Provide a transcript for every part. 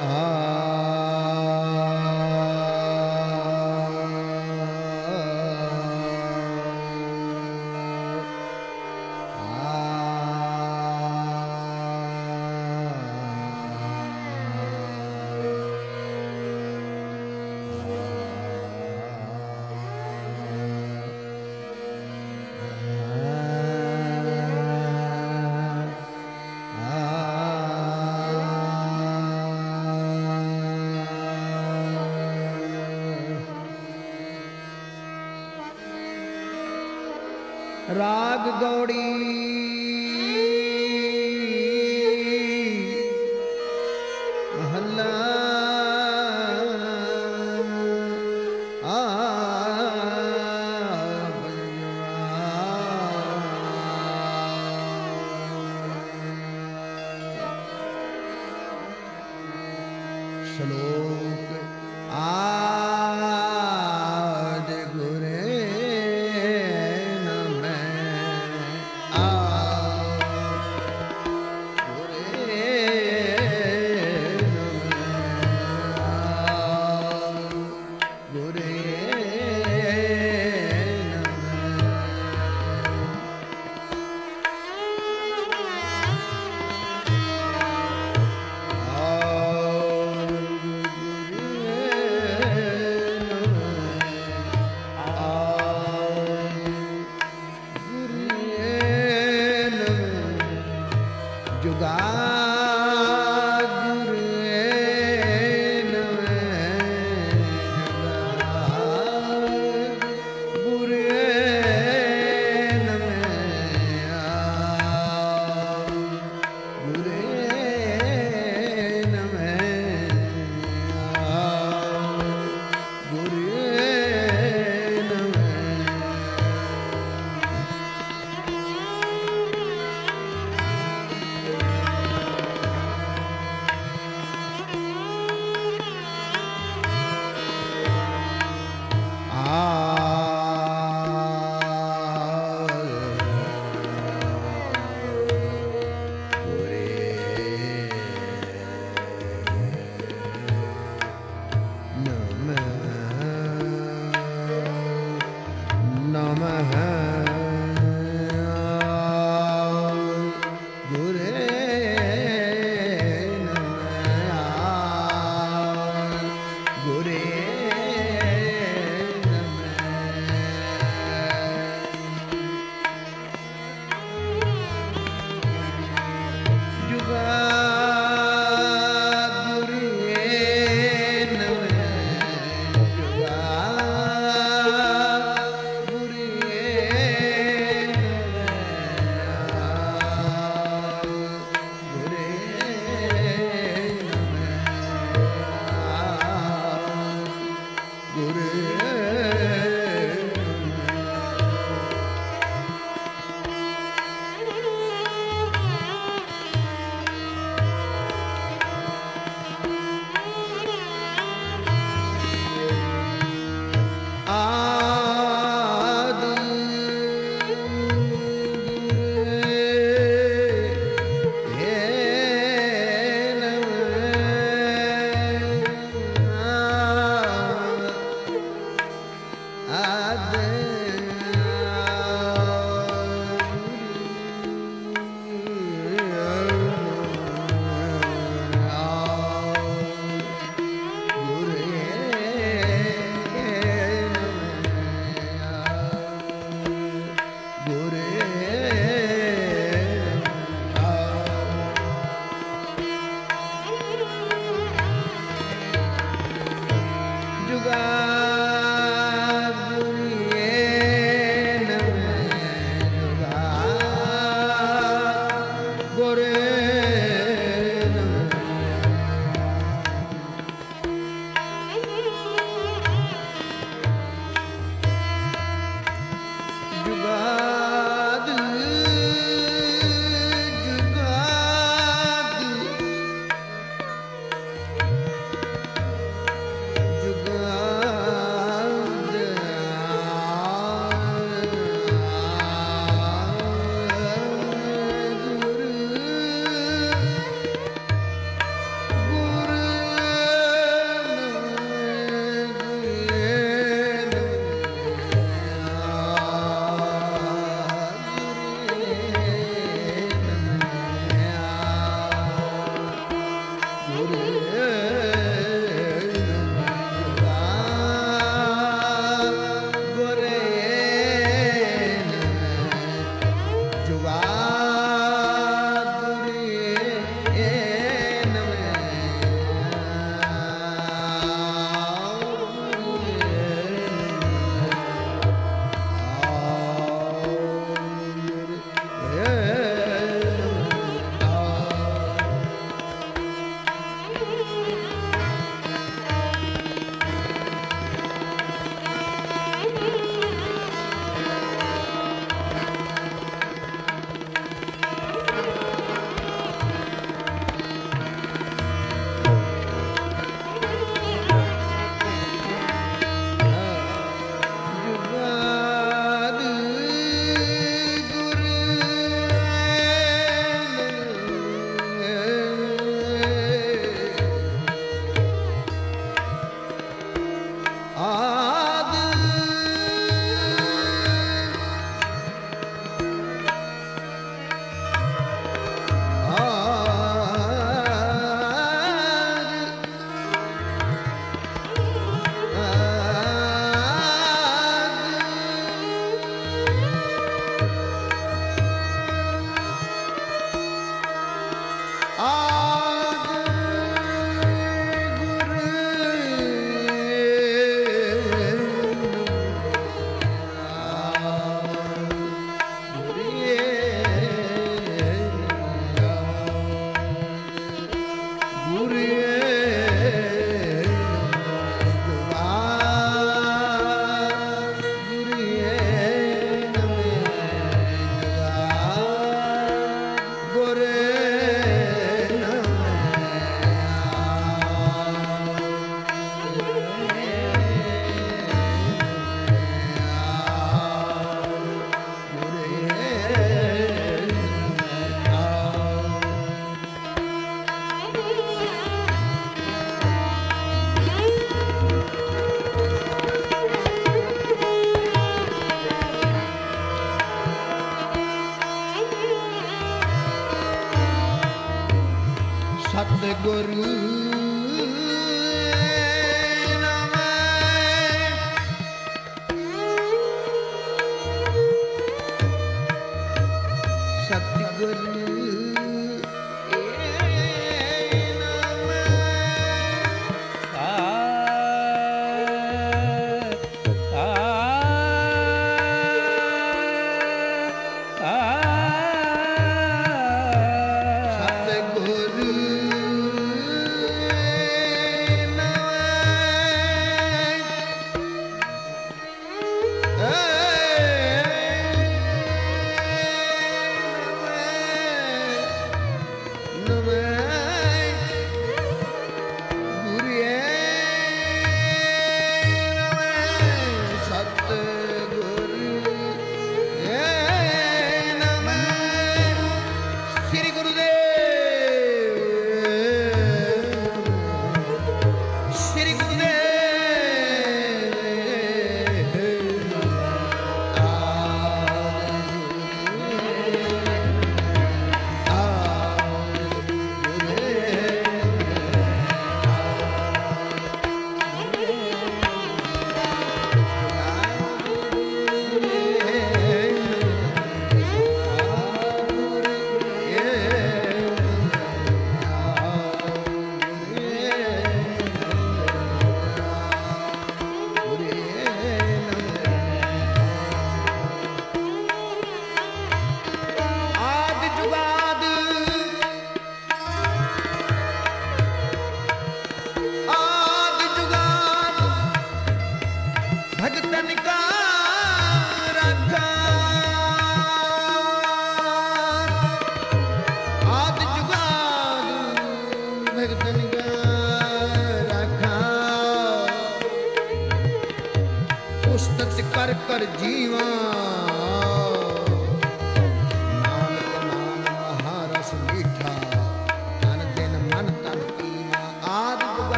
啊。રાગ ગૌડી શ્લોક આ the Guru. पुस्तक कर कर जीवा।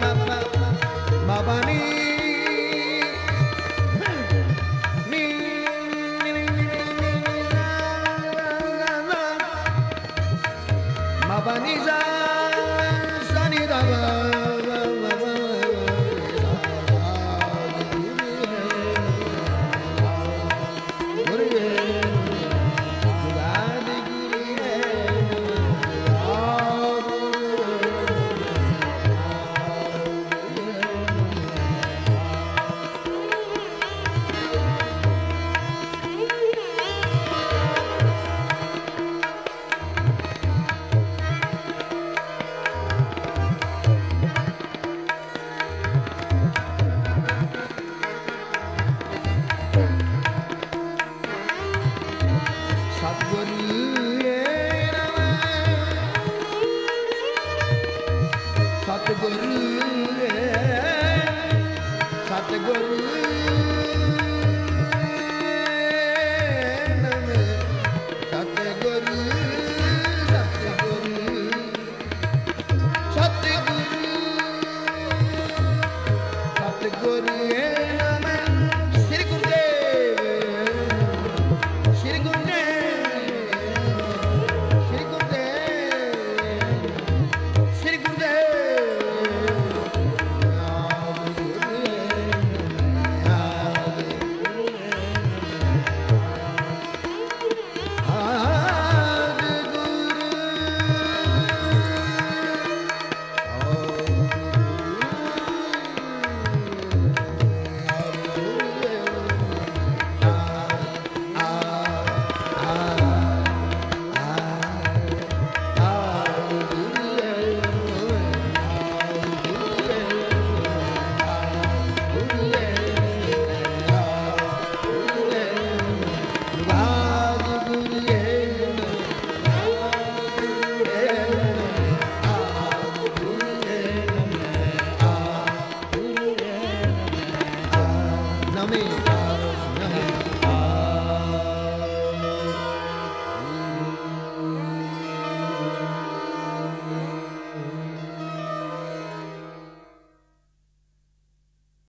ma ma